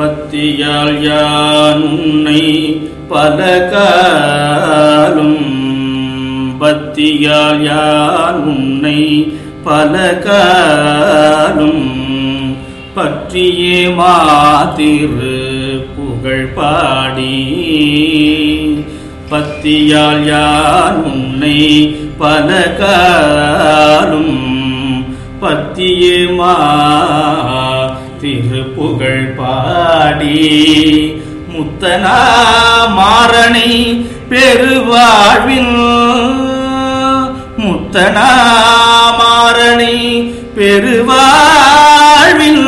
பத்தியால் யான் உன்னை பல காலும் பத்தியால் யான் உன்னை பல காலும் பற்றியே மாதிரு புகழ் பாடி. பத்தியால் யான் உன்னை பல காலும் பத்தியே மா திருப்புகழ் பாடி முத்தனா மாறனை பெருவாழ்வின் முத்தனா மாறனை பெருவாழ்வின்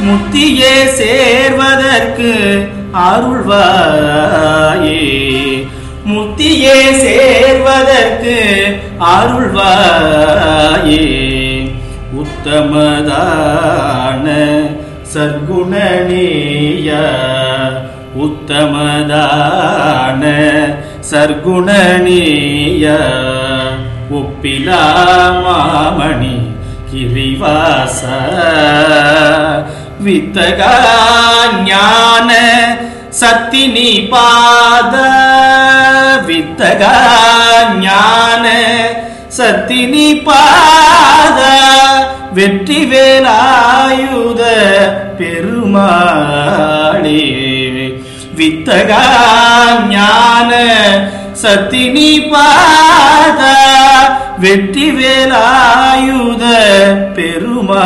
முத்தியே சேர்வதற்கு அருள்வாயே. முத்தியே சேர்வதற்கு அருள்வாயே. உத்தமதான சர்க்குணனேய உத்தமதான சர்க்குணனேய ஒப்பிலா மாமணி கிரிவாச. வித்தகா ஞான சத்தினி பாத வித்தகா ஞான சத்தினி பாத வெற்றி வேலாயுத பெருமாளே. வித்தகா ஞான சத்தினி பாத. வெற்றி வேலாயுத பெருமாளே.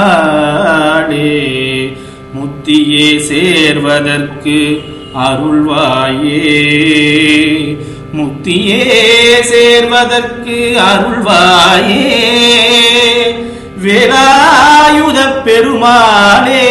முத்தியே சேர்வதற்கு அருள்வாயே. முத்தியே சேர்வதற்கு அருள்வாயே. வேதாயுத பெருமானே.